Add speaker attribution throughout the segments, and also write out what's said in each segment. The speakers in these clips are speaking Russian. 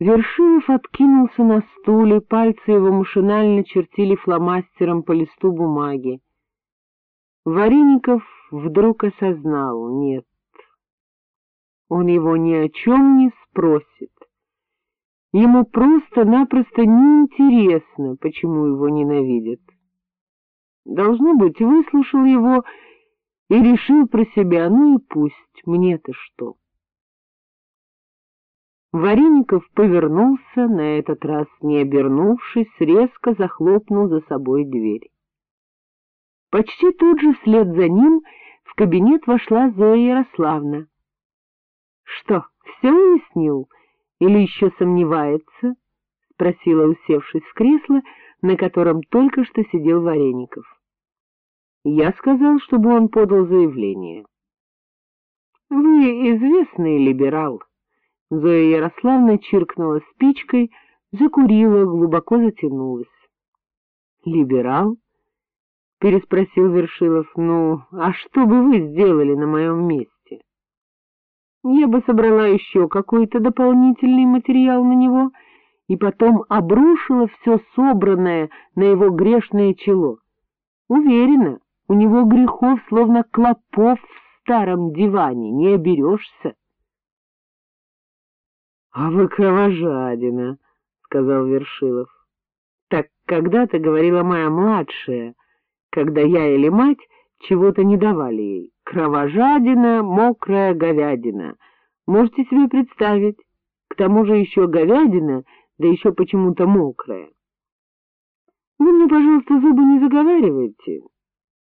Speaker 1: Вершилов откинулся на стуле, пальцы его машинально чертили фломастером по листу бумаги. Вареников вдруг осознал — нет, он его ни о чем не спросит. Ему просто-напросто неинтересно, почему его ненавидят. Должно быть, выслушал его и решил про себя, ну и пусть, мне-то что. Вареников повернулся, на этот раз не обернувшись, резко захлопнул за собой дверь. Почти тут же вслед за ним в кабинет вошла Зоя Ярославна. — Что, все уяснил или еще сомневается? — спросила, усевшись в кресло, на котором только что сидел Вареников. Я сказал, чтобы он подал заявление. — Вы известный либерал, Зоя Ярославна чиркнула спичкой, закурила, глубоко затянулась. — Либерал? — переспросил Вершилов. — Ну, а что бы вы сделали на моем месте? Я бы собрала еще какой-то дополнительный материал на него и потом обрушила все собранное на его грешное чело. Уверена, у него грехов, словно клопов в старом диване, не оберешься. — А вы кровожадина, — сказал Вершилов. — Так когда-то говорила моя младшая, когда я или мать чего-то не давали ей. Кровожадина, мокрая говядина. Можете себе представить? К тому же еще говядина, да еще почему-то мокрая. Вы мне, пожалуйста, зубы не заговаривайте.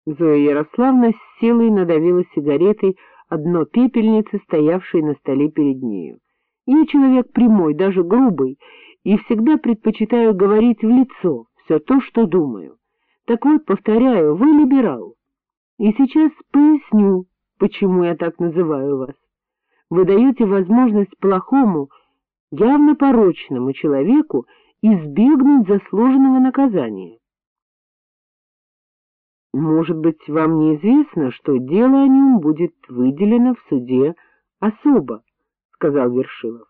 Speaker 1: Зоя Ярославна с силой надавила сигаретой одно пепельницы, стоявшей на столе перед нею. Я человек прямой, даже грубый, и всегда предпочитаю говорить в лицо все то, что думаю. Так вот, повторяю, вы либерал. И сейчас поясню, почему я так называю вас. Вы даете возможность плохому, явно порочному человеку избегнуть заслуженного наказания. Может быть, вам неизвестно, что дело о нем будет выделено в суде особо, сказал Вершилов.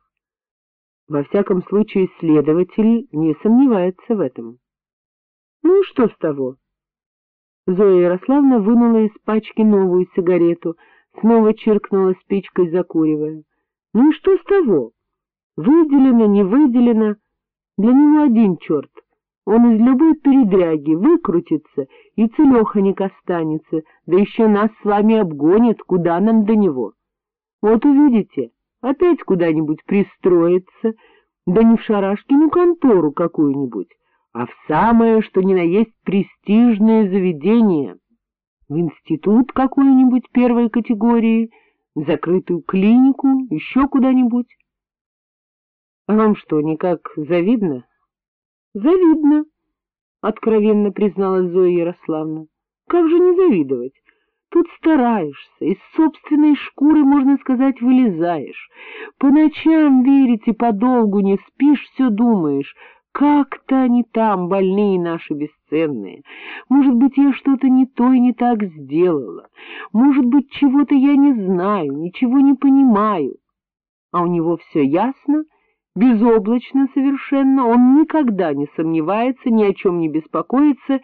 Speaker 1: Во всяком случае, следователь не сомневается в этом. Ну и что с того? Зоя Ярославна вынула из пачки новую сигарету, снова чиркнула спичкой, закуривая. Ну и что с того? Выделено, не выделено. Для него один черт. Он из любой передряги выкрутится и целеханик останется, да еще нас с вами обгонит, куда нам до него. Вот увидите, опять куда-нибудь пристроиться, да не в Шарашкину контору какую-нибудь, а в самое, что ни на есть, престижное заведение, в институт какой-нибудь первой категории, в закрытую клинику, еще куда-нибудь. А вам что, никак завидно? — Завидно, — откровенно призналась Зоя Ярославна. — Как же не завидовать? Тут стараешься, из собственной шкуры, можно сказать, вылезаешь. По ночам верите, подолгу не спишь, все думаешь. Как-то они там, больные наши бесценные. Может быть, я что-то не то и не так сделала. Может быть, чего-то я не знаю, ничего не понимаю. А у него все ясно, безоблачно совершенно, он никогда не сомневается, ни о чем не беспокоится,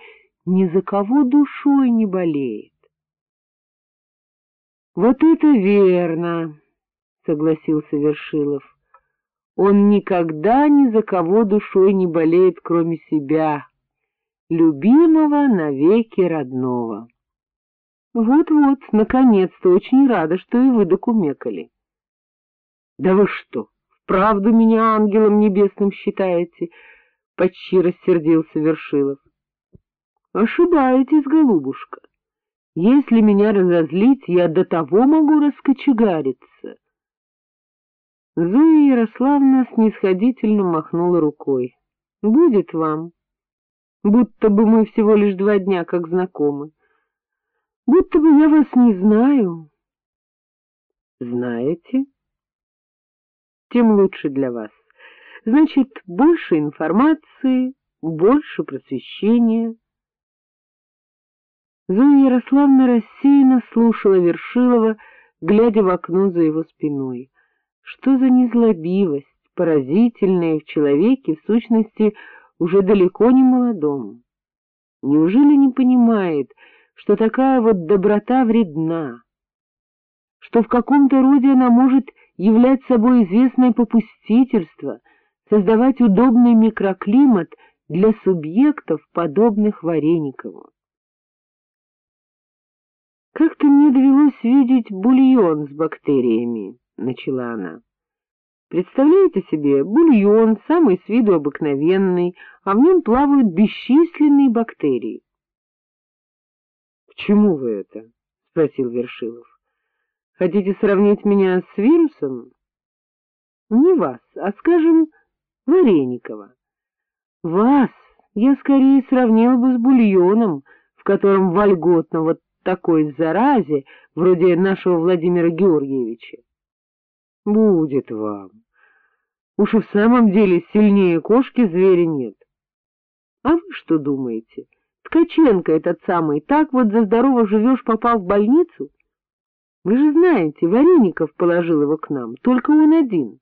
Speaker 1: ни за кого душой не болеет. — Вот это верно, — согласился Вершилов. Он никогда ни за кого душой не болеет, кроме себя, любимого навеки родного. Вот-вот, наконец-то, очень рада, что и вы докумекали. — Да вы что, вправду меня ангелом небесным считаете? — почти рассердился Вершилов. — Ошибаетесь, голубушка. Если меня разозлить, я до того могу раскочегариться. Зоя Ярославна снисходительно махнула рукой. — Будет вам. Будто бы мы всего лишь два дня как знакомы. Будто бы я вас не знаю. — Знаете? Тем лучше для вас. Значит, больше информации, больше просвещения. Зоя Ярославна рассеянно слушала Вершилова, глядя в окно за его спиной. Что за незлобивость, поразительное в человеке, в сущности, уже далеко не молодом. Неужели не понимает, что такая вот доброта вредна, что в каком-то роде она может являть собой известное попустительство, создавать удобный микроклимат для субъектов, подобных Вареникову? Как-то мне довелось видеть бульон с бактериями, — начала она. Представляете себе, бульон, самый с виду обыкновенный, а в нем плавают бесчисленные бактерии. — К чему вы это? — спросил Вершилов. — Хотите сравнить меня с вирусом? — Не вас, а, скажем, Вареникова. Вас я скорее сравнил бы с бульоном, в котором вольготно вот такой заразе, вроде нашего Владимира Георгиевича. Будет вам. Уж и в самом деле сильнее кошки зверя нет. А вы что думаете? Ткаченко этот самый, так вот за здорово живешь, попал в больницу? Вы же знаете, Вареников положил его к нам, только он один.